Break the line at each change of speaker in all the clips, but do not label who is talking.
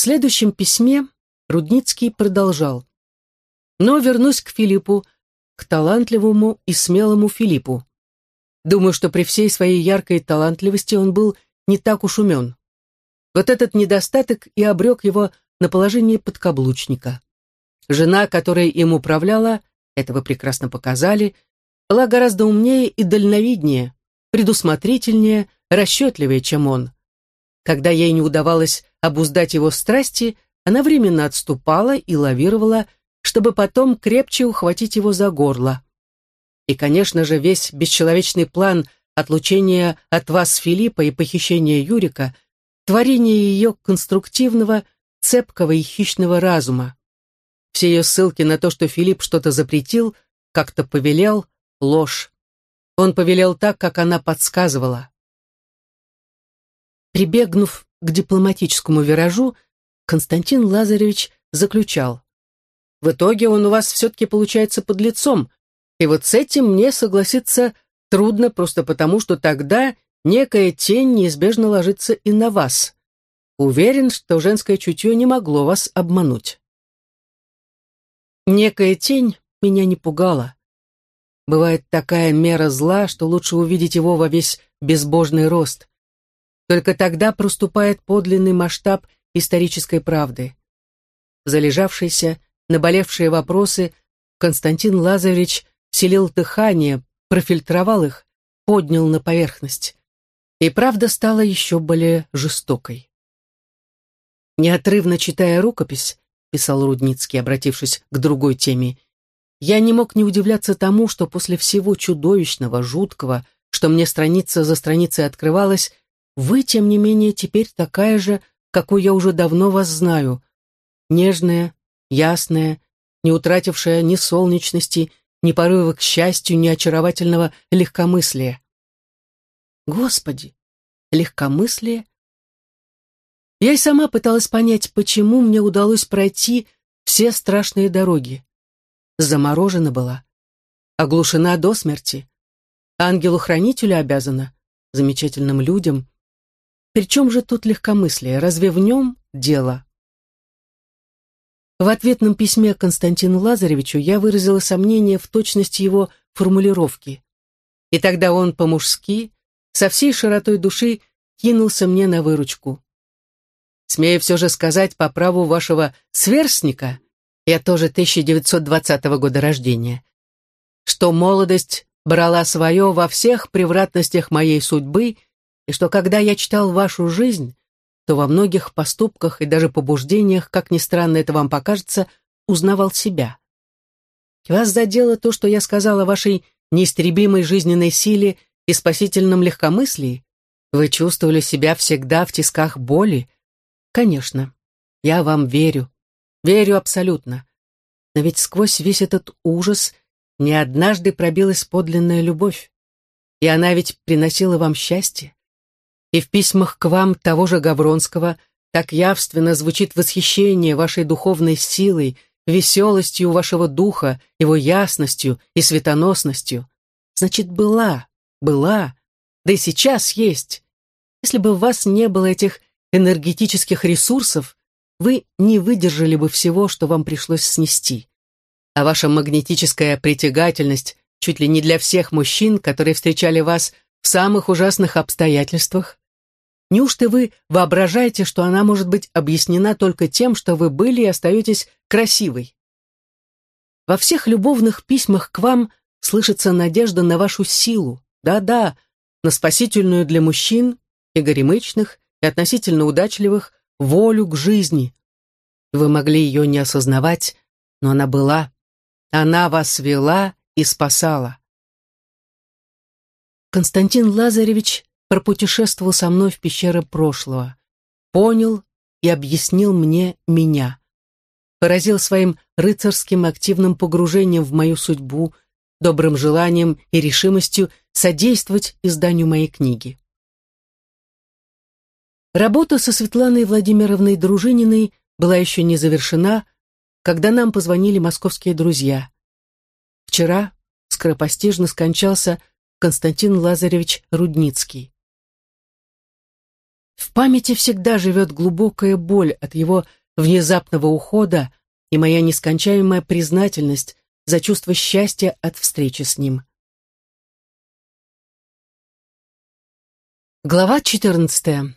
В следующем письме Рудницкий продолжал. Но вернусь к Филиппу, к талантливому и смелому Филиппу. Думаю, что при всей своей яркой талантливости он был не так уж умен. Вот этот недостаток и обрек его на положение подкаблучника. Жена, которая им управляла, этого прекрасно показали, была гораздо умнее и дальновиднее, предусмотрительнее, расчетливее, чем он. Когда ей не удавалось обуздать его страсти, она временно отступала и лавировала, чтобы потом крепче ухватить его за горло. И, конечно же, весь бесчеловечный план отлучения от вас Филиппа и похищения Юрика — творение ее конструктивного, цепкого и хищного разума. Все ее ссылки на то, что Филипп что-то запретил, как-то повелел, ложь. Он повелел так, как она подсказывала. Прибегнув к дипломатическому виражу, Константин Лазаревич заключал. В итоге он у вас все-таки получается под лицом, и вот с этим мне согласиться трудно просто потому, что тогда некая тень неизбежно ложится и на вас. Уверен, что женское чутье не могло вас обмануть. Некая тень меня не пугала. Бывает такая мера зла, что лучше увидеть его во весь безбожный рост. Только тогда проступает подлинный масштаб исторической правды. Залежавшиеся, наболевшие вопросы Константин Лазаревич селил дыхание, профильтровал их, поднял на поверхность. И правда стала еще более жестокой. Неотрывно читая рукопись, писал Рудницкий, обратившись к другой теме, я не мог не удивляться тому, что после всего чудовищного, жуткого, что мне страница за страницей открывалась, вы, тем не менее, теперь такая же, какой я уже давно вас знаю, нежная, ясная, не утратившая ни солнечности, ни порыва к счастью, ни очаровательного легкомыслия. Господи, легкомыслие я и сама пыталась понять, почему мне удалось пройти все страшные дороги. Заморожена была, оглушена до смерти. Ангелу-хранителю обязана, замечательным людям. Причем же тут легкомыслие? Разве в нем дело? В ответном письме Константину Лазаревичу я выразила сомнение в точности его формулировки. И тогда он по-мужски, со всей широтой души, кинулся мне на выручку. Смею все же сказать по праву вашего сверстника, я тоже 1920 года рождения, что молодость брала свое во всех превратностях моей судьбы, и что когда я читал вашу жизнь, то во многих поступках и даже побуждениях, как ни странно это вам покажется, узнавал себя. Вас задело то, что я сказала о вашей неистребимой жизненной силе и спасительном легкомыслии? Вы чувствовали себя всегда в тисках боли, Конечно, я вам верю. Верю абсолютно. Но ведь сквозь весь этот ужас не однажды пробилась подлинная любовь. И она ведь приносила вам счастье. И в письмах к вам того же Гавронского так явственно звучит восхищение вашей духовной силой, веселостью вашего духа, его ясностью и светоносностью. Значит, была, была, да и сейчас есть. Если бы у вас не было этих энергетических ресурсов, вы не выдержали бы всего, что вам пришлось снести. А ваша магнетическая притягательность чуть ли не для всех мужчин, которые встречали вас в самых ужасных обстоятельствах? Неужто вы воображаете, что она может быть объяснена только тем, что вы были и остаетесь красивой? Во всех любовных письмах к вам слышится надежда на вашу силу, да-да, на спасительную для мужчин и горемычных, и относительно удачливых волю к жизни. Вы могли ее не осознавать, но она была. Она вас вела и спасала. Константин Лазаревич пропутешествовал со мной в пещеры прошлого, понял и объяснил мне меня, поразил своим рыцарским активным погружением в мою судьбу, добрым желанием и решимостью содействовать изданию моей книги. Работа со Светланой Владимировной Дружининой была еще не завершена, когда нам позвонили московские друзья. Вчера скоропостижно скончался Константин Лазаревич Рудницкий. В памяти всегда живет глубокая боль от его внезапного ухода и моя нескончаемая признательность за чувство счастья от встречи с ним. Глава 14.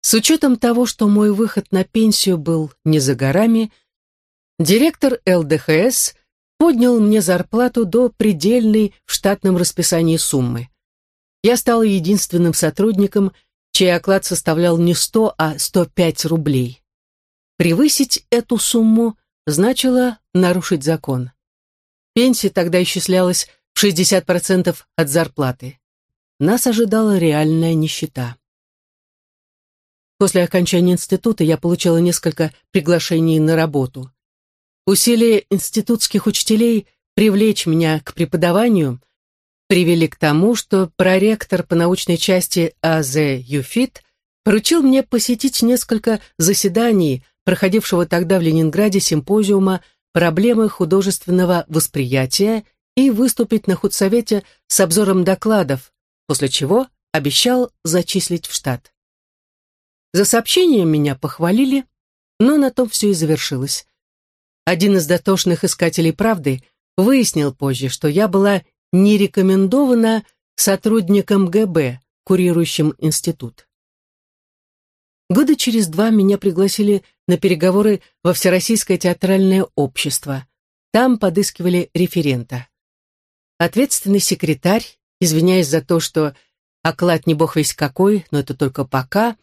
С учетом того, что мой выход на пенсию был не за горами, директор ЛДХС поднял мне зарплату до предельной в штатном расписании суммы. Я стал единственным сотрудником, чей оклад составлял не 100, а 105 рублей. Превысить эту сумму значило нарушить закон. Пенсия тогда исчислялась в 60% от зарплаты нас ожидала реальная нищета. После окончания института я получила несколько приглашений на работу. Усилия институтских учителей привлечь меня к преподаванию привели к тому, что проректор по научной части АЗ ЮФИТ поручил мне посетить несколько заседаний, проходившего тогда в Ленинграде симпозиума «Проблемы художественного восприятия» и выступить на худсовете с обзором докладов, после чего обещал зачислить в штат. За сообщение меня похвалили, но на том все и завершилось. Один из дотошных искателей правды выяснил позже, что я была не рекомендована сотрудником ГБ, курирующим институт. Года через два меня пригласили на переговоры во Всероссийское театральное общество. Там подыскивали референта. Ответственный секретарь извиняясь за то, что оклад не бог весь какой, но это только пока,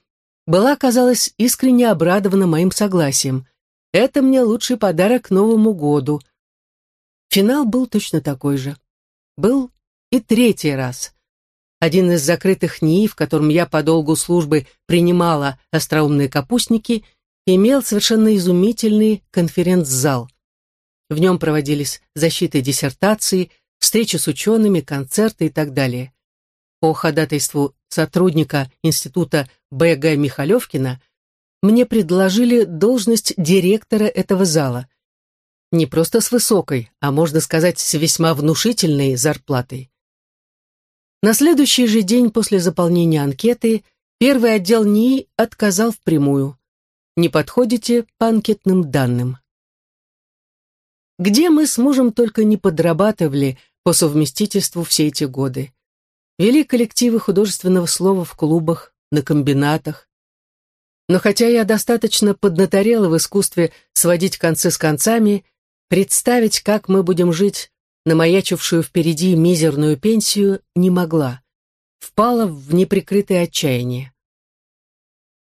была, казалось, искренне обрадована моим согласием. Это мне лучший подарок Новому году. Финал был точно такой же. Был и третий раз. Один из закрытых НИИ, в котором я по долгу службы принимала остроумные капустники, имел совершенно изумительный конференц-зал. В нем проводились защиты диссертаций, встречи с учеными, концерты и так далее. По ходатайству сотрудника института Б.Г. Михалевкина мне предложили должность директора этого зала. Не просто с высокой, а можно сказать, с весьма внушительной зарплатой. На следующий же день после заполнения анкеты первый отдел НИИ отказал впрямую. Не подходите по анкетным данным. Где мы с мужем только не подрабатывали по совместительству все эти годы. Вели коллективы художественного слова в клубах, на комбинатах. Но хотя я достаточно поднаторела в искусстве сводить концы с концами, представить, как мы будем жить на маячившую впереди мизерную пенсию, не могла. Впала в неприкрытое отчаяние.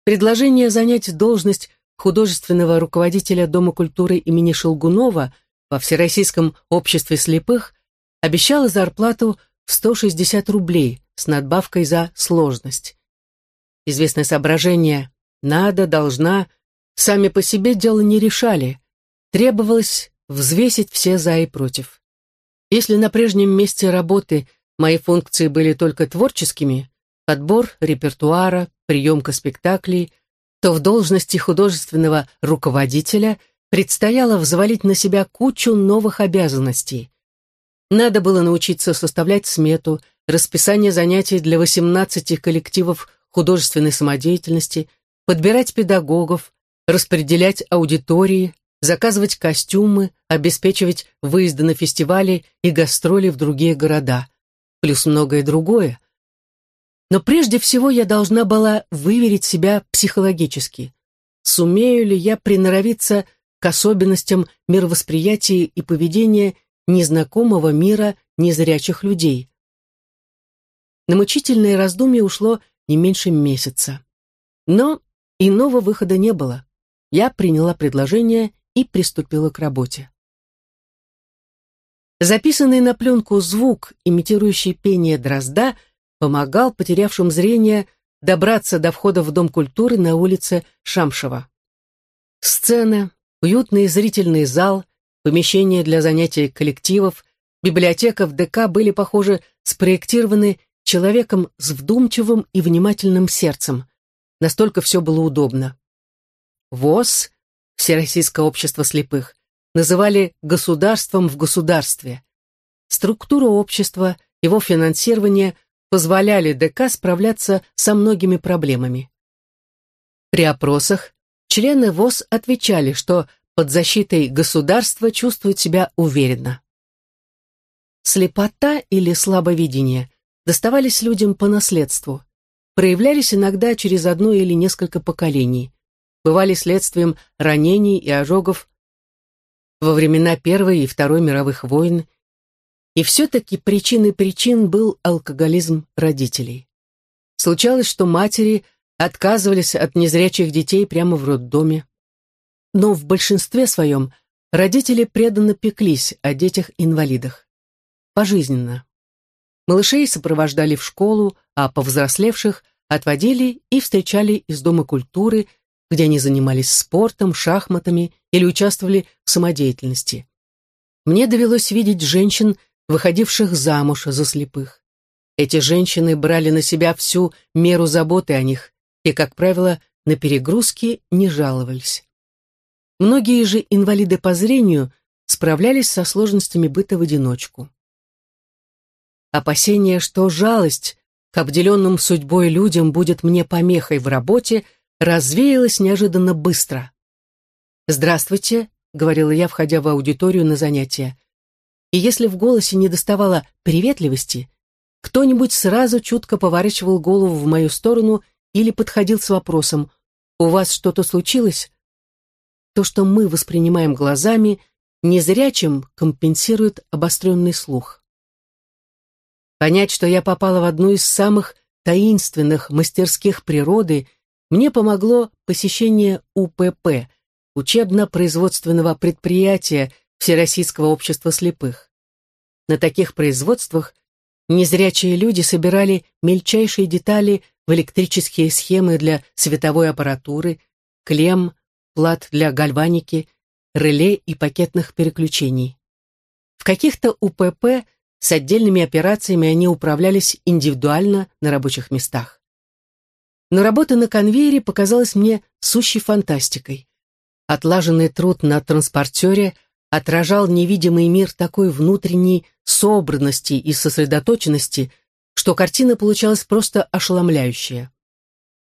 Предложение занять должность художественного руководителя Дома культуры имени Шелгунова – во Всероссийском обществе слепых обещала зарплату в 160 рублей с надбавкой за сложность. Известное соображение «надо», «должна» сами по себе дело не решали. Требовалось взвесить все «за» и «против». Если на прежнем месте работы мои функции были только творческими, подбор репертуара, приемка спектаклей, то в должности художественного руководителя предстояло взвалить на себя кучу новых обязанностей. Надо было научиться составлять смету, расписание занятий для 18 коллективов художественной самодеятельности, подбирать педагогов, распределять аудитории, заказывать костюмы, обеспечивать выезды на фестивали и гастроли в другие города, плюс многое другое. Но прежде всего я должна была выверить себя психологически. Сумею ли я приноровиться к особенностям мировосприятия и поведения незнакомого мира незрячих людей. На мучительное раздумье ушло не меньше месяца. Но иного выхода не было. Я приняла предложение и приступила к работе. Записанный на пленку звук, имитирующий пение дрозда, помогал потерявшим зрение добраться до входа в Дом культуры на улице Шамшева. Сцена, Уютный зрительный зал, помещения для занятий коллективов, библиотека в ДК были, похоже, спроектированы человеком с вдумчивым и внимательным сердцем. Настолько все было удобно. ВОЗ, Всероссийское общество слепых, называли государством в государстве. Структура общества, его финансирование позволяли ДК справляться со многими проблемами. При опросах члены ВОЗ отвечали, что под защитой государства чувствуют себя уверенно. Слепота или слабовидение доставались людям по наследству, проявлялись иногда через одно или несколько поколений, бывали следствием ранений и ожогов во времена Первой и Второй мировых войн, и все-таки причиной причин был алкоголизм родителей. Случалось, что матери отказывались от незрячих детей прямо в роддоме. Но в большинстве своем родители преданно пеклись о детях-инвалидах. Пожизненно. Малышей сопровождали в школу, а повзрослевших отводили и встречали из Дома культуры, где они занимались спортом, шахматами или участвовали в самодеятельности. Мне довелось видеть женщин, выходивших замуж за слепых. Эти женщины брали на себя всю меру заботы о них и, как правило, на перегрузки не жаловались. Многие же инвалиды по зрению справлялись со сложностями быта в одиночку. Опасение, что жалость к обделенным судьбой людям будет мне помехой в работе, развеялось неожиданно быстро. «Здравствуйте», — говорила я, входя в аудиторию на занятия. И если в голосе не доставало приветливости, кто-нибудь сразу чутко поворачивал голову в мою сторону или подходил с вопросом «У вас что-то случилось?» То, что мы воспринимаем глазами, незрячим компенсирует обостренный слух. Понять, что я попала в одну из самых таинственных мастерских природы, мне помогло посещение УПП, учебно-производственного предприятия Всероссийского общества слепых. На таких производствах незрячие люди собирали мельчайшие детали в электрические схемы для световой аппаратуры, клем, плат для гальваники, реле и пакетных переключений. В каких-то УПП – с отдельными операциями они управлялись индивидуально на рабочих местах. Но работа на конвейере показалась мне сущей фантастикой. Отлаженный труд на транспортере отражал невидимый мир такой внутренней собранности и сосредоточенности, что картина получалась просто ошеломляющая.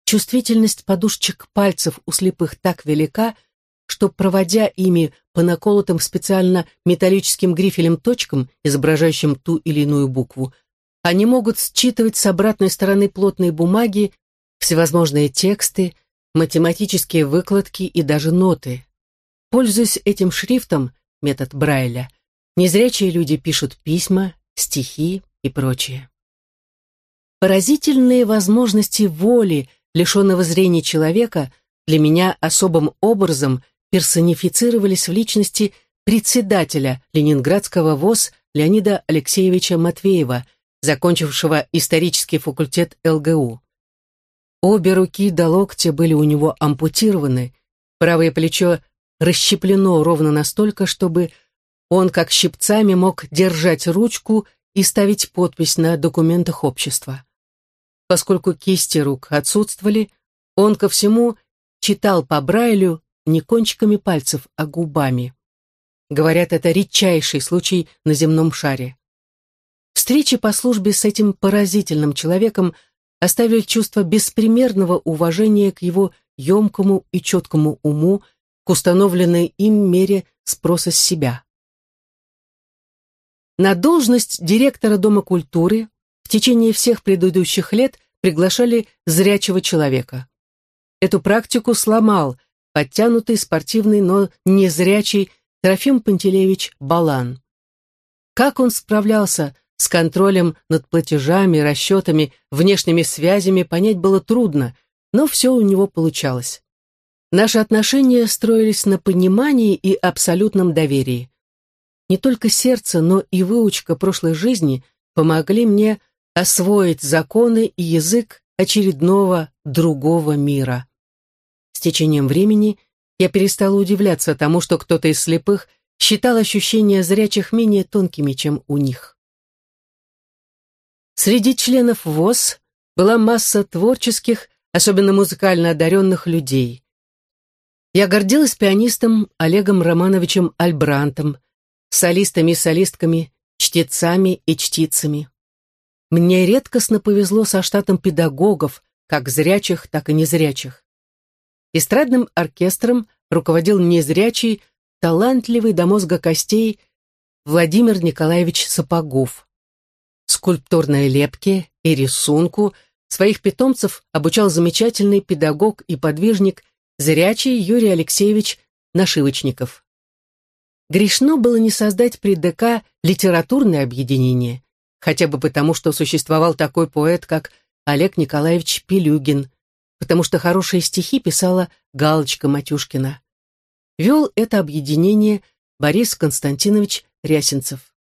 Чувствительность подушечек пальцев у слепых так велика, что, проводя ими по наколотым специально металлическим грифелем точкам, изображающим ту или иную букву, они могут считывать с обратной стороны плотной бумаги всевозможные тексты, математические выкладки и даже ноты. Пользуясь этим шрифтом, метод Брайля, незрячие люди пишут письма, стихи и прочее. Поразительные возможности воли, лишенного зрения человека, для меня особым образом персонифицировались в личности председателя Ленинградского ВОЗ Леонида Алексеевича Матвеева, закончившего исторический факультет ЛГУ. Обе руки до локтя были у него ампутированы, правое плечо расщеплено ровно настолько, чтобы он как щипцами мог держать ручку и ставить подпись на документах общества. Поскольку кисти рук отсутствовали, он ко всему читал по Брайлю не кончиками пальцев, а губами. Говорят, это редчайший случай на земном шаре. Встречи по службе с этим поразительным человеком оставили чувство беспримерного уважения к его емкому и четкому уму, к установленной им мере спроса с себя. На должность директора Дома культуры в течение всех предыдущих лет приглашали зрячего человека. Эту практику сломал подтянутый, спортивный, но незрячий Трофим Пантелеевич Балан. Как он справлялся с контролем над платежами, расчетами, внешними связями, понять было трудно, но все у него получалось. Наши отношения строились на понимании и абсолютном доверии. Не только сердце, но и выучка прошлой жизни помогли мне освоить законы и язык очередного другого мира. С течением времени я перестала удивляться тому, что кто-то из слепых считал ощущения зрячих менее тонкими, чем у них. Среди членов ВОЗ была масса творческих, особенно музыкально одаренных людей. Я гордилась пианистом Олегом Романовичем Альбрантом, солистами и солистками, чтецами и чтицами. мне редкостно повезло со штатом педагогов, как зрячих, так и незрячих. Эстрадным оркестром руководил незрячий, талантливый до мозга костей Владимир Николаевич Сапогов. Скульптурной лепке и рисунку своих питомцев обучал замечательный педагог и подвижник зрячий Юрий Алексеевич Нашивочников. Грешно было не создать при ДК литературное объединение, хотя бы потому, что существовал такой поэт, как Олег Николаевич Пелюгин, потому что хорошие стихи писала Галочка Матюшкина. Вел это объединение Борис Константинович Рясенцев.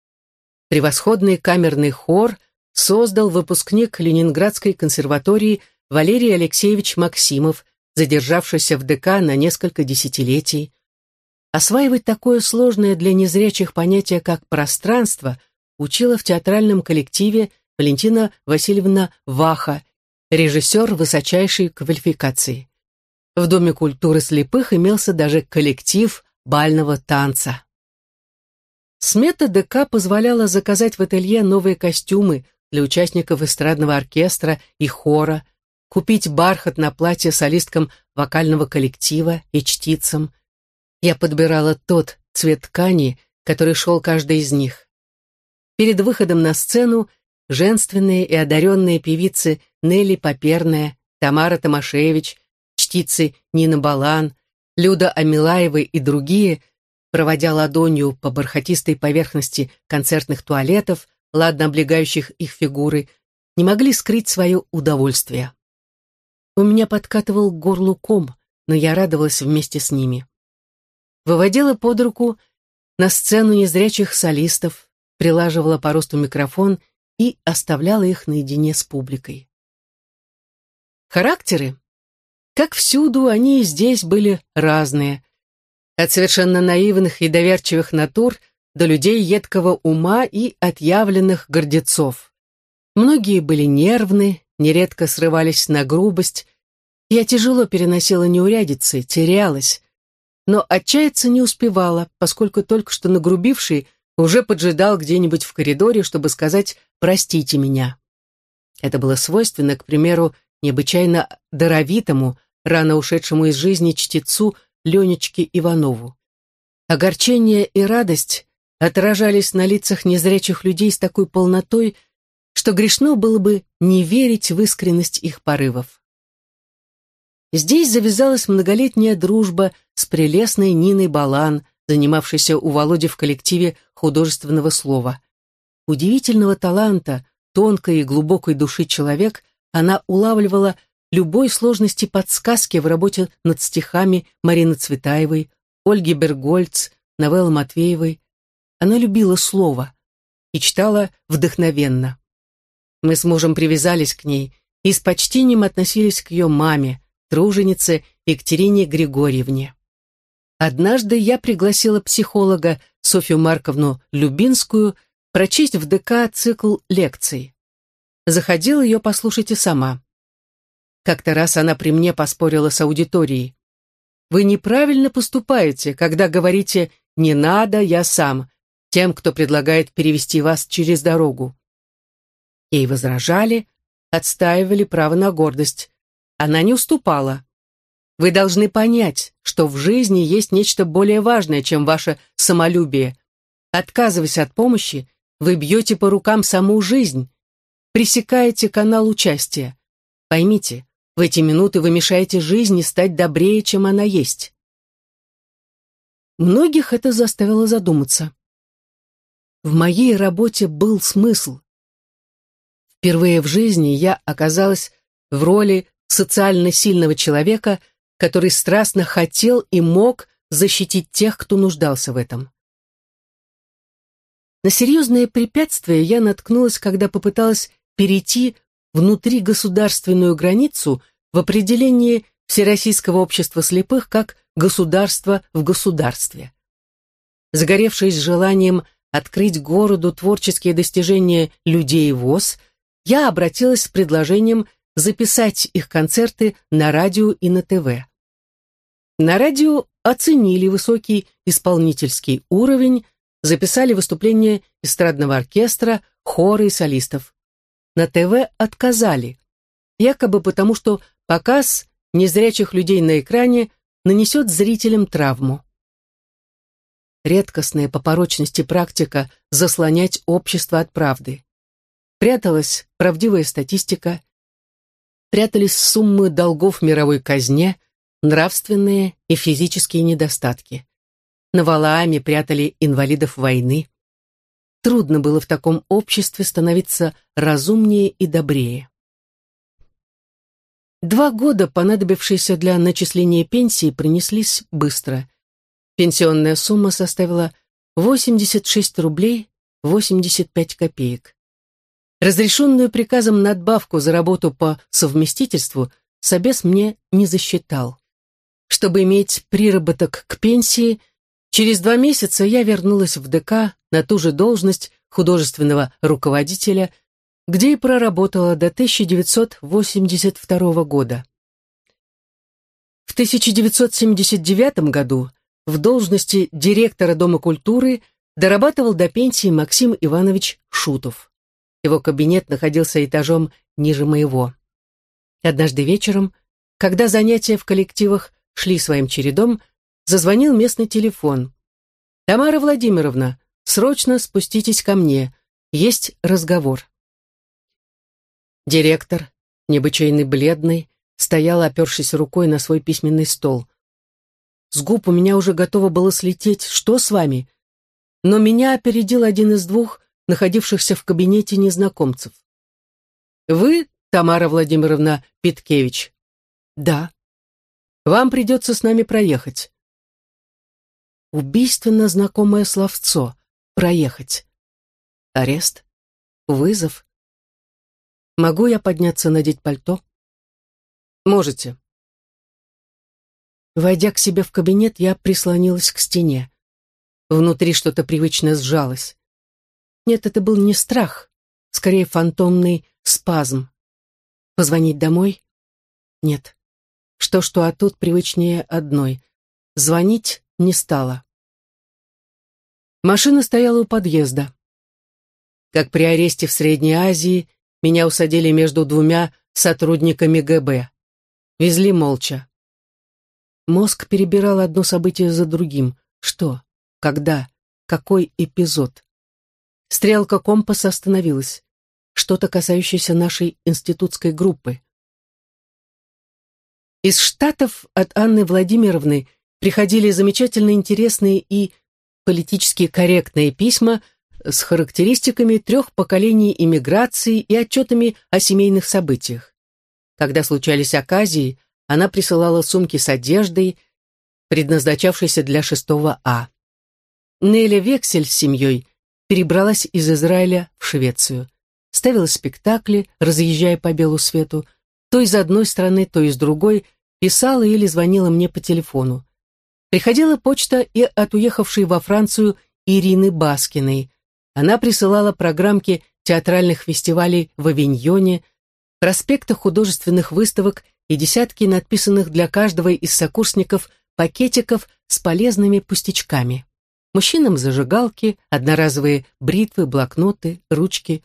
Превосходный камерный хор создал выпускник Ленинградской консерватории Валерий Алексеевич Максимов, задержавшийся в ДК на несколько десятилетий. Осваивать такое сложное для незрячих понятие, как пространство, учила в театральном коллективе Валентина Васильевна Ваха, режиссер высочайшей квалификации. В Доме культуры слепых имелся даже коллектив бального танца. Смета ДК позволяла заказать в ателье новые костюмы для участников эстрадного оркестра и хора, купить бархат на платье солисткам вокального коллектива и чтицам. Я подбирала тот цвет ткани, который шел каждой из них. Перед выходом на сцену женственные и одаренные певицы Нелли Поперная, Тамара Томашевич, чтицы Нина Балан, Люда Амилаева и другие, проводя ладонью по бархатистой поверхности концертных туалетов, ладно облегающих их фигуры, не могли скрыть свое удовольствие. У меня подкатывал к горлу ком, но я радовалась вместе с ними. Выводила под руку на сцену незрячих солистов, прилаживала по росту микрофон и оставляла их наедине с публикой. Характеры? Как всюду, они и здесь были разные. От совершенно наивных и доверчивых натур до людей едкого ума и отъявленных гордецов. Многие были нервны, нередко срывались на грубость. Я тяжело переносила неурядицы, терялась. Но отчаяться не успевала, поскольку только что нагрубивший уже поджидал где-нибудь в коридоре, чтобы сказать «простите меня». Это было свойственно, к примеру, необычайно даровитому, рано ушедшему из жизни чтецу Ленечке Иванову. Огорчение и радость отражались на лицах незрячих людей с такой полнотой, что грешно было бы не верить в искренность их порывов. Здесь завязалась многолетняя дружба с прелестной Ниной Балан, занимавшейся у Володи в коллективе художественного слова. Удивительного таланта, тонкой и глубокой души человек, она улавливала любой сложности подсказки в работе над стихами Марины Цветаевой, Ольги Бергольц, Новеллы Матвеевой. Она любила слово и читала вдохновенно. Мы с мужем привязались к ней и с почтением относились к ее маме, труженице Екатерине Григорьевне. Однажды я пригласила психолога Софью Марковну Любинскую прочесть в ДК цикл лекций. Заходила ее послушать и сама. Как-то раз она при мне поспорила с аудиторией. «Вы неправильно поступаете, когда говорите «не надо, я сам», тем, кто предлагает перевести вас через дорогу». Ей возражали, отстаивали право на гордость. Она не уступала. Вы должны понять, что в жизни есть нечто более важное, чем ваше самолюбие. Отказываясь от помощи, вы бьете по рукам саму жизнь, пресекаете канал участия. Поймите, в эти минуты вы мешаете жизни стать добрее, чем она есть. Многих это заставило задуматься. В моей работе был смысл. Впервые в жизни я оказалась в роли социально сильного человека, который страстно хотел и мог защитить тех, кто нуждался в этом. На серьезные препятствия я наткнулась, когда попыталась перейти внутри государственную границу в определении Всероссийского общества слепых как государство в государстве. Загоревшись желанием открыть городу творческие достижения людей ВОЗ, я обратилась с предложением записать их концерты на радио и на ТВ. На радио оценили высокий исполнительский уровень, записали выступления эстрадного оркестра, хора и солистов. На ТВ отказали, якобы потому, что показ незрячих людей на экране нанесет зрителям травму. Редкостная по порочности практика заслонять общество от правды. Пряталась правдивая статистика, прятались суммы долгов мировой казне, нравственные и физические недостатки. На Валааме прятали инвалидов войны. Трудно было в таком обществе становиться разумнее и добрее. Два года, понадобившиеся для начисления пенсии, принеслись быстро. Пенсионная сумма составила 86 рублей 85 копеек. Разрешенную приказом надбавку за работу по совместительству Собес мне не засчитал. Чтобы иметь приработок к пенсии, через два месяца я вернулась в ДК на ту же должность художественного руководителя – где и проработала до 1982 года. В 1979 году в должности директора Дома культуры дорабатывал до пенсии Максим Иванович Шутов. Его кабинет находился этажом ниже моего. Однажды вечером, когда занятия в коллективах шли своим чередом, зазвонил местный телефон. «Тамара Владимировна, срочно спуститесь ко мне. Есть разговор». Директор, необычайный бледный, стоял, опершись рукой на свой письменный стол. С губ у меня уже готово было слететь «Что с вами?» Но меня опередил один из двух, находившихся в кабинете незнакомцев. «Вы, Тамара Владимировна Питкевич?» «Да». «Вам придется с нами проехать». Убийственно знакомое словцо «проехать». Арест? Вызов? Могу я подняться надеть пальто? Можете. Войдя к себе в кабинет, я прислонилась к стене. Внутри что-то привычно сжалось. Нет, это был не страх, скорее фантомный спазм. Позвонить домой? Нет. Что-что, а тут привычнее одной. Звонить не стало. Машина стояла у подъезда. Как при аресте в Средней Азии, меня усадили между двумя сотрудниками ГБ. Везли молча. Мозг перебирал одно событие за другим. Что? Когда? Какой эпизод? Стрелка компаса остановилась. Что-то касающееся нашей институтской группы. Из Штатов от Анны Владимировны приходили замечательно интересные и политически корректные письма – с характеристиками трех поколений иммиграции и отчетами о семейных событиях. Когда случались оказии, она присылала сумки с одеждой, предназначавшейся для шестого А. Неля Вексель с семьей перебралась из Израиля в Швецию. Ставила спектакли, разъезжая по белу свету, то из одной страны, то из другой, писала или звонила мне по телефону. Приходила почта и от уехавшей во Францию Ирины Баскиной, она присылала программки театральных фестивалей в Авиньоне, проспекты художественных выставок и десятки надписанных для каждого из сокурсников пакетиков с полезными пустячками. Мужчинам зажигалки, одноразовые бритвы, блокноты, ручки.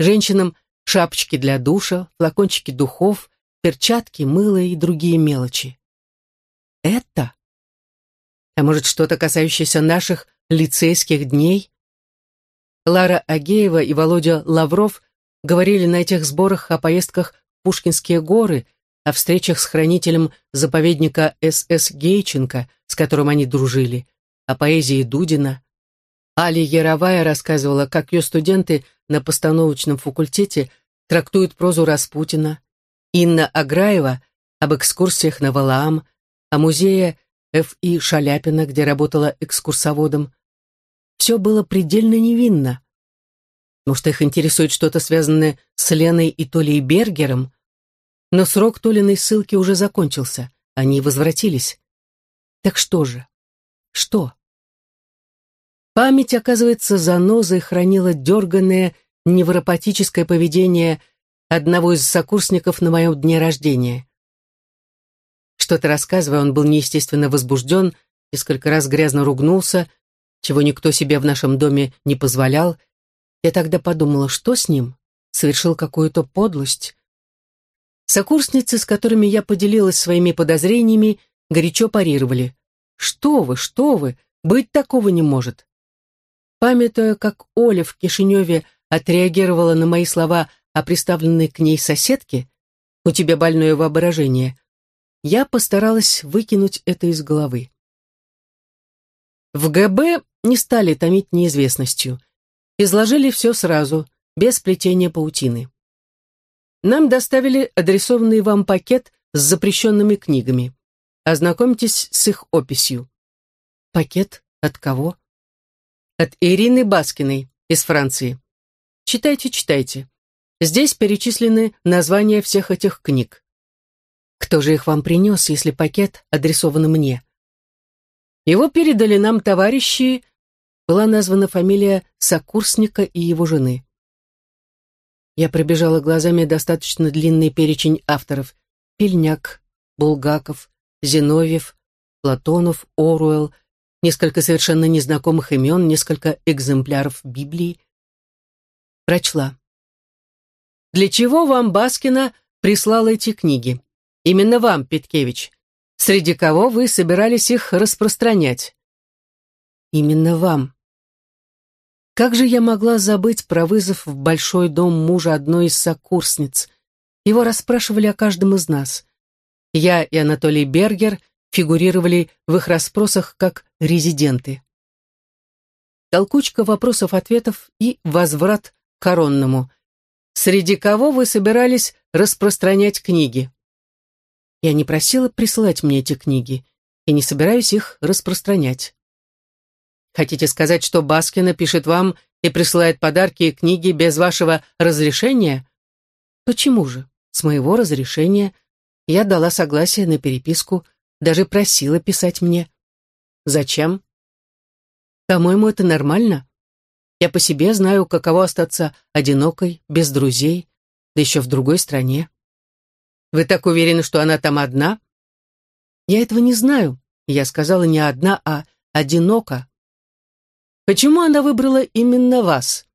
Женщинам шапочки для душа, флакончики духов, перчатки, мыло и другие мелочи. Это? А может, что-то касающееся наших лицейских дней? Лара Агеева и Володя Лавров говорили на этих сборах о поездках в Пушкинские горы, о встречах с хранителем заповедника С.С. Гейченко, с которым они дружили, о поэзии Дудина. Али Яровая рассказывала, как ее студенты на постановочном факультете трактуют прозу Распутина, Инна Аграева об экскурсиях на Валаам, о музее Ф.И. Шаляпина, где работала экскурсоводом, все было предельно невинно. Может, их интересует что-то связанное с Леной и Толей Бергером? Но срок Толиной ссылки уже закончился. Они возвратились. Так что же? Что? Память, оказывается, занозой хранила дерганное невропатическое поведение одного из сокурсников на моем дне рождения. Что-то рассказывая, он был неестественно возбужден, несколько раз грязно ругнулся, чего никто себе в нашем доме не позволял, я тогда подумала, что с ним? совершил какую-то подлость. Сокурсницы, с которыми я поделилась своими подозрениями, горячо парировали. «Что вы, что вы, быть такого не может!» Памятуя, как Оля в Кишиневе отреагировала на мои слова о приставленной к ней соседке, «У тебя больное воображение», я постаралась выкинуть это из головы. В ГБ не стали томить неизвестностью. Изложили все сразу, без плетения паутины. Нам доставили адресованный вам пакет с запрещенными книгами. Ознакомьтесь с их описью. Пакет от кого? От Ирины Баскиной из Франции. Читайте, читайте. Здесь перечислены названия всех этих книг. Кто же их вам принес, если пакет адресован мне? Его передали нам товарищи, была названа фамилия сокурсника и его жены. Я пробежала глазами достаточно длинный перечень авторов. Пельняк, Булгаков, Зиновьев, Платонов, Оруэлл, несколько совершенно незнакомых имен, несколько экземпляров Библии. Прочла. «Для чего вам Баскина прислала эти книги? Именно вам, Петкевич среди кого вы собирались их распространять. Именно вам. Как же я могла забыть про вызов в большой дом мужа одной из сокурсниц? Его расспрашивали о каждом из нас. Я и Анатолий Бергер фигурировали в их расспросах как резиденты. Толкучка вопросов-ответов и возврат к коронному. Среди кого вы собирались распространять книги? Я не просила присылать мне эти книги и не собираюсь их распространять. Хотите сказать, что Баскина пишет вам и присылает подарки и книги без вашего разрешения? Почему же? С моего разрешения я дала согласие на переписку, даже просила писать мне. Зачем? По-моему, это нормально. Я по себе знаю, каково остаться одинокой, без друзей, да еще в другой стране. Вы так уверены, что она там одна? Я этого не знаю. Я сказала не одна, а одинока. Почему она выбрала именно вас?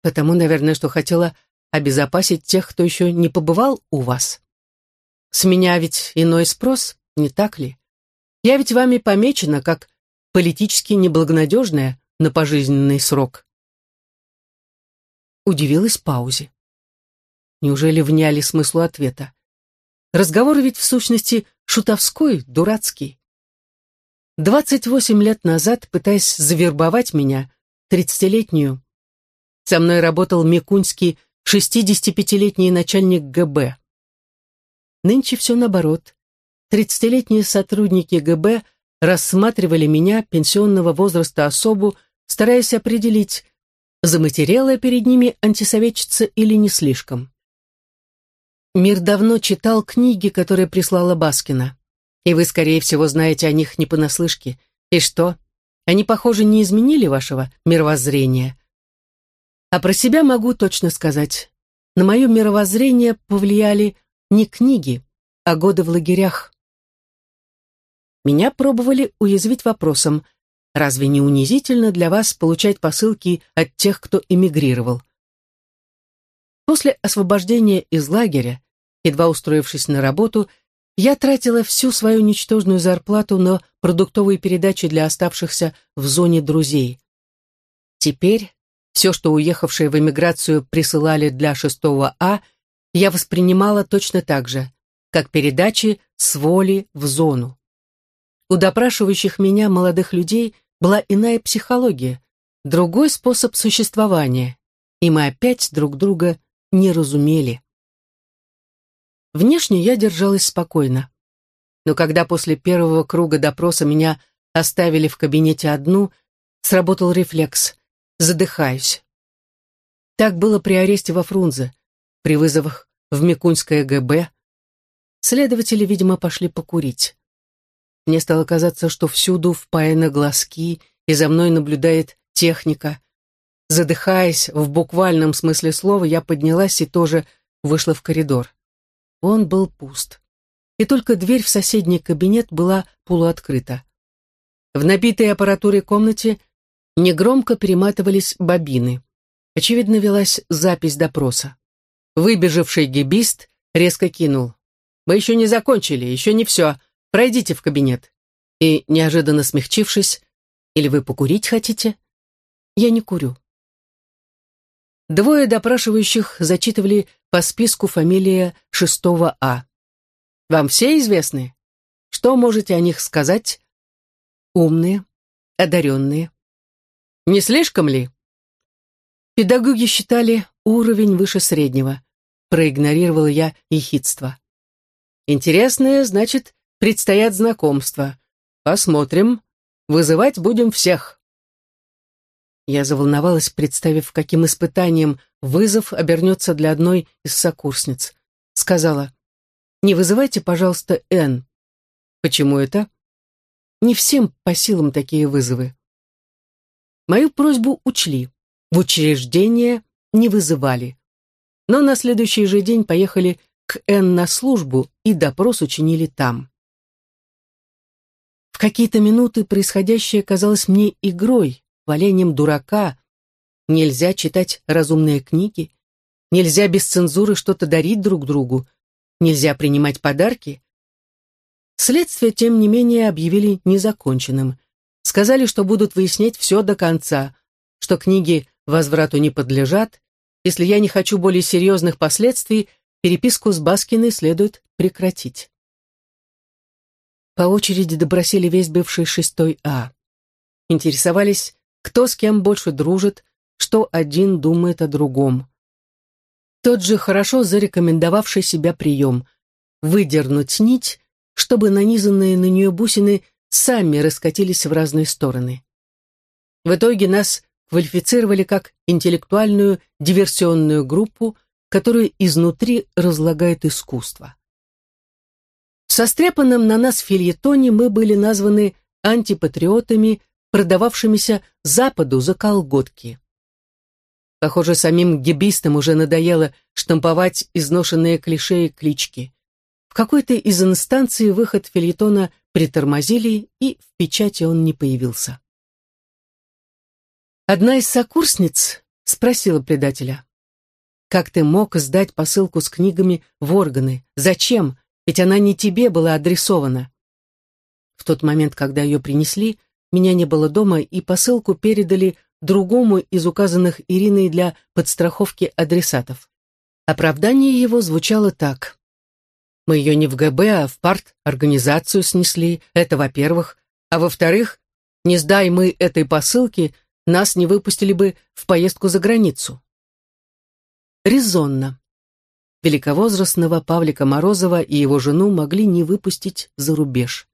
Потому, наверное, что хотела обезопасить тех, кто еще не побывал у вас. С меня ведь иной спрос, не так ли? Я ведь вами помечена как политически неблагонадежная на пожизненный срок. Удивилась паузе. Неужели вняли смыслу ответа? Разговор ведь в сущности шутовской, дурацкий. Двадцать восемь лет назад, пытаясь завербовать меня, тридцатилетнюю, со мной работал Микунский, шестидесятипятилетний начальник ГБ. Нынче все наоборот. Тридцатилетние сотрудники ГБ рассматривали меня, пенсионного возраста особу, стараясь определить, заматерела перед ними антисоветчица или не слишком. Мир давно читал книги, которые прислала Баскина. И вы, скорее всего, знаете о них не понаслышке. И что? Они, похоже, не изменили вашего мировоззрения. А про себя могу точно сказать. На мое мировоззрение повлияли не книги, а годы в лагерях. Меня пробовали уязвить вопросом, разве не унизительно для вас получать посылки от тех, кто эмигрировал? После освобождения из лагеря Едва устроившись на работу, я тратила всю свою ничтожную зарплату на продуктовые передачи для оставшихся в зоне друзей. Теперь все, что уехавшие в эмиграцию присылали для 6 А, я воспринимала точно так же, как передачи с воли в зону. У допрашивающих меня молодых людей была иная психология, другой способ существования, и мы опять друг друга не разумели. Внешне я держалась спокойно. Но когда после первого круга допроса меня оставили в кабинете одну, сработал рефлекс. Задыхаюсь. Так было при аресте во Фрунзе, при вызовах в Микунское ГБ. Следователи, видимо, пошли покурить. Мне стало казаться, что всюду впаяны глазки, и за мной наблюдает техника. Задыхаясь, в буквальном смысле слова, я поднялась и тоже вышла в коридор. Он был пуст. И только дверь в соседний кабинет была полуоткрыта. В набитой аппаратуре комнате негромко перематывались бобины. Очевидно, велась запись допроса. Выбежавший гибист резко кинул. «Мы еще не закончили, еще не все. Пройдите в кабинет». И, неожиданно смягчившись, «Или вы покурить хотите?» «Я не курю». Двое допрашивающих зачитывали по списку фамилия шестого А. «Вам все известны? Что можете о них сказать?» «Умные, одаренные». «Не слишком ли?» Педагоги считали уровень выше среднего. Проигнорировала я ехидство. Интересное, значит, предстоят знакомства. Посмотрим. Вызывать будем всех. Я заволновалась, представив, каким испытанием вызов обернется для одной из сокурсниц. Сказала, «Не вызывайте, пожалуйста, Н». «Почему это?» «Не всем по силам такие вызовы». Мою просьбу учли. В учреждение не вызывали но на следующий же день поехали к Н на службу и допрос учинили там. В какие-то минуты происходящее казалось мне игрой, валением дурака. Нельзя читать разумные книги, нельзя без цензуры что-то дарить друг другу, нельзя принимать подарки. Следствие, тем не менее, объявили незаконченным. Сказали, что будут выяснять все до конца, что книги возврату не подлежат, если я не хочу более серьезных последствий, переписку с Баскиной следует прекратить. По очереди допросили весь бывший шестой А. Интересовались, кто с кем больше дружит, что один думает о другом. Тот же хорошо зарекомендовавший себя прием – выдернуть нить, чтобы нанизанные на нее бусины сами раскатились в разные стороны. В итоге нас квалифицировали как интеллектуальную диверсионную группу, которая изнутри разлагает искусство. В состряпанном на нас фильетоне мы были названы антипатриотами, продававшимися Западу за колготки. Похоже, самим гибистам уже надоело штамповать изношенные клише и клички. В какой-то из инстанций выход фильетона притормозили, и в печати он не появился. Одна из сокурсниц спросила предателя. «Как ты мог сдать посылку с книгами в органы? Зачем? Ведь она не тебе была адресована». В тот момент, когда ее принесли, меня не было дома, и посылку передали другому из указанных Ириной для подстраховки адресатов. Оправдание его звучало так. «Мы ее не в ГБ, а в парт-организацию снесли, это во-первых, а во-вторых, не сдай мы этой посылки, нас не выпустили бы в поездку за границу. Резонно. Великовозрастного Павлика Морозова и его жену могли не выпустить за рубеж.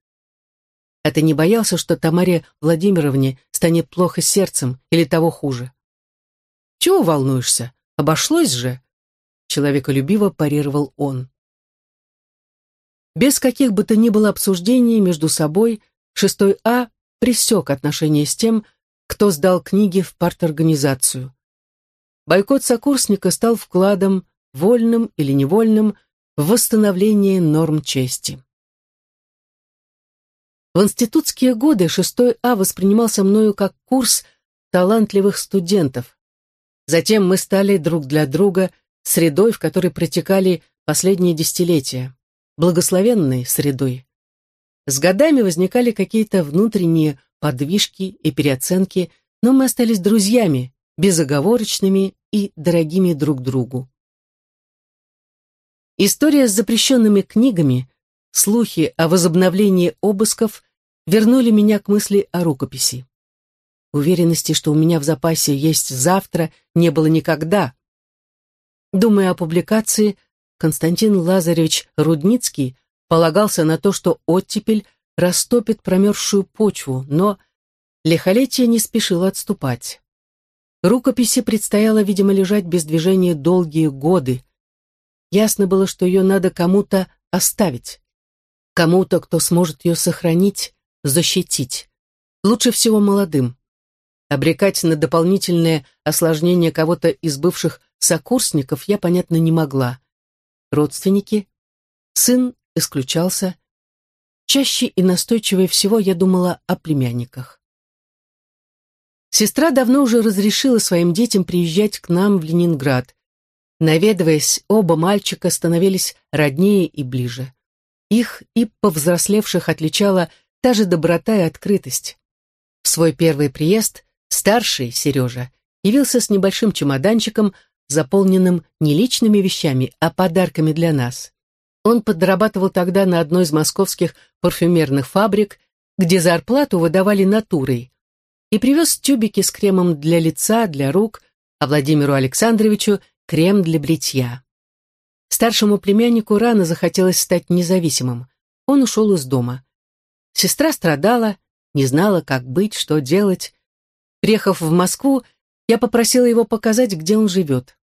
А ты не боялся, что Тамаре Владимировне станет плохо сердцем или того хуже? Чего волнуешься? Обошлось же? Человеколюбиво парировал он. Без каких бы то ни было обсуждений между собой, шестой А пресек отношения с тем, кто сдал книги в парторганизацию. Бойкот сокурсника стал вкладом, вольным или невольным, в восстановление норм чести. В институтские годы 6 А воспринимался мною как курс талантливых студентов. Затем мы стали друг для друга средой, в которой протекали последние десятилетия, благословенной средой. С годами возникали какие-то внутренние подвижки и переоценки, но мы остались друзьями, безоговорочными и дорогими друг другу. История с запрещенными книгами, слухи о возобновлении обысков вернули меня к мысли о рукописи. Уверенности, что у меня в запасе есть завтра, не было никогда. Думая о публикации, Константин Лазаревич Рудницкий полагался на то, что оттепель растопит промерзшую почву, но лихолетие не спешило отступать. Рукописи предстояло, видимо, лежать без движения долгие годы. Ясно было, что ее надо кому-то оставить. Кому-то, кто сможет ее сохранить, защитить. Лучше всего молодым. Обрекать на дополнительное осложнение кого-то из бывших сокурсников я, понятно, не могла. Родственники? Сын исключался. Чаще и настойчивее всего я думала о племянниках. Сестра давно уже разрешила своим детям приезжать к нам в Ленинград. Наведываясь, оба мальчика становились роднее и ближе. Их и повзрослевших отличала та же доброта и открытость. В свой первый приезд старший Сережа явился с небольшим чемоданчиком, заполненным не личными вещами, а подарками для нас. Он подрабатывал тогда на одной из московских парфюмерных фабрик, где зарплату выдавали натурой, и привез тюбики с кремом для лица, для рук, а Владимиру Александровичу крем для бритья. Старшему племяннику рано захотелось стать независимым. Он ушел из дома. Сестра страдала, не знала, как быть, что делать. Приехав в Москву, я попросила его показать, где он живет.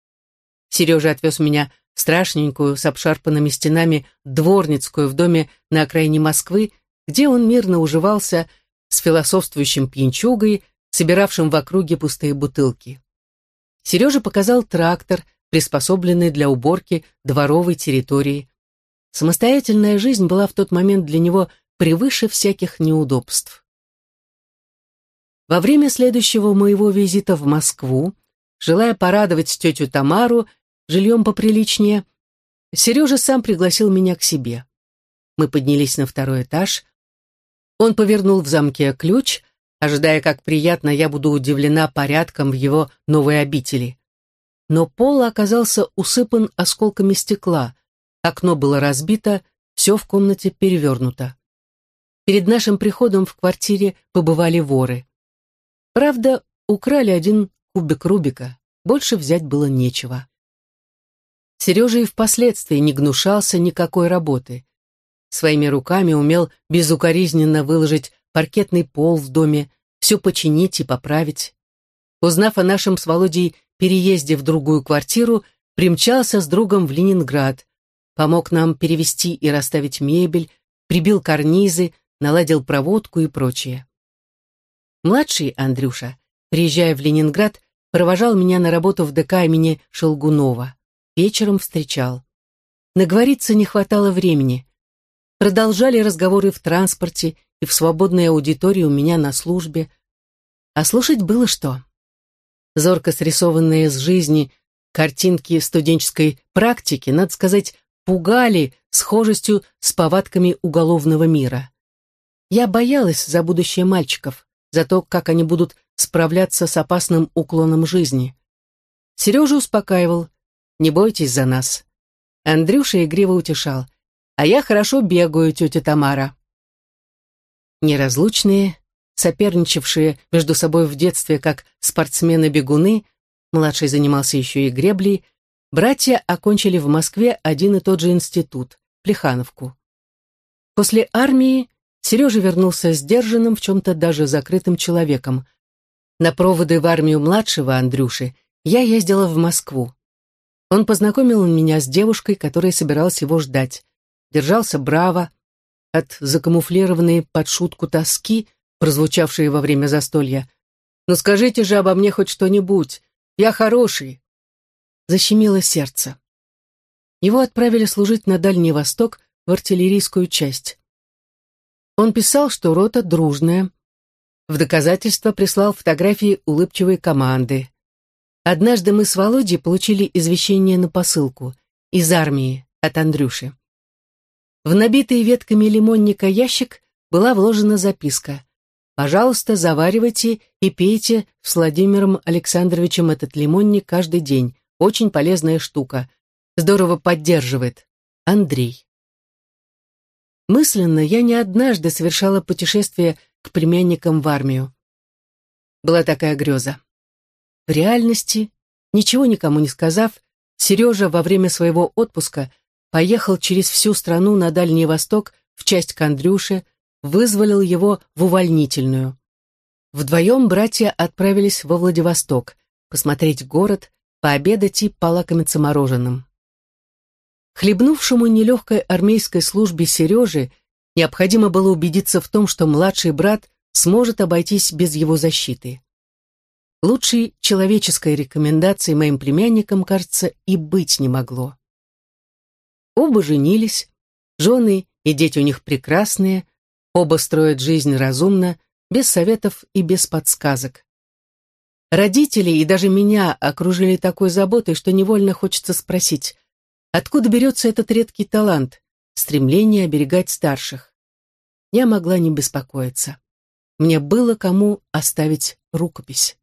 Сережа отвез меня страшненькую, с обшарпанными стенами, дворницкую в доме на окраине Москвы, где он мирно уживался с философствующим пьянчугой, собиравшим в округе пустые бутылки. Сережа показал трактор, приспособленный для уборки дворовой территории. Самостоятельная жизнь была в тот момент для него превыше всяких неудобств. Во время следующего моего визита в Москву, желая порадовать тетю Тамару жильем поприличнее, Сережа сам пригласил меня к себе. Мы поднялись на второй этаж. Он повернул в замке ключ, ожидая, как приятно я буду удивлена порядком в его новой обители. Но пол оказался усыпан осколками стекла, окно было разбито, все в комнате перевернуто. Перед нашим приходом в квартире побывали воры. Правда, украли один кубик Рубика, больше взять было нечего. Сережа и впоследствии не гнушался никакой работы. Своими руками умел безукоризненно выложить паркетный пол в доме, все починить и поправить. Узнав о нашем с Володей переезде в другую квартиру, примчался с другом в Ленинград, помог нам перевести и расставить мебель, прибил карнизы, наладил проводку и прочее. Младший Андрюша, приезжая в Ленинград, провожал меня на работу в ДК имени Шелгунова вечером встречал. Наговориться не хватало времени. Продолжали разговоры в транспорте и в свободной аудитории у меня на службе. А слушать было что? Зорко срисованные с жизни картинки студенческой практики, надо сказать, пугали схожестью с повадками уголовного мира. Я боялась за будущее мальчиков, за то, как они будут справляться с опасным уклоном жизни. Сережа успокаивал, не бойтесь за нас. Андрюша игриво утешал. А я хорошо бегаю, тетя Тамара. Неразлучные, соперничавшие между собой в детстве как спортсмены-бегуны, младший занимался еще и греблей, братья окончили в Москве один и тот же институт, Плехановку. После армии Сережа вернулся сдержанным, в чем-то даже закрытым человеком. На проводы в армию младшего Андрюши я ездила в Москву. Он познакомил меня с девушкой, которая собиралась его ждать. Держался браво. От закамуфлированной под шутку тоски, прозвучавшей во время застолья. «Ну скажите же обо мне хоть что-нибудь. Я хороший». Защемило сердце. Его отправили служить на Дальний Восток в артиллерийскую часть. Он писал, что рота дружная. В доказательство прислал фотографии улыбчивой команды. Однажды мы с Володей получили извещение на посылку из армии от Андрюши. В набитый ветками лимонника ящик была вложена записка «Пожалуйста, заваривайте и пейте с Владимиром Александровичем этот лимонник каждый день. Очень полезная штука. Здорово поддерживает. Андрей». Мысленно я не однажды совершала путешествие к племянникам в армию. Была такая греза. В реальности, ничего никому не сказав, Сережа во время своего отпуска поехал через всю страну на Дальний Восток в часть к Андрюше, вызволил его в увольнительную. Вдвоем братья отправились во Владивосток посмотреть город, пообедать и полакомиться мороженым. Хлебнувшему нелегкой армейской службе Сереже необходимо было убедиться в том, что младший брат сможет обойтись без его защиты. Лучшей человеческой рекомендации моим племянникам, кажется, и быть не могло. Оба женились, жены и дети у них прекрасные, оба строят жизнь разумно, без советов и без подсказок. Родители и даже меня окружили такой заботой, что невольно хочется спросить, откуда берется этот редкий талант, стремление оберегать старших. Я могла не беспокоиться. Мне было кому оставить рукопись.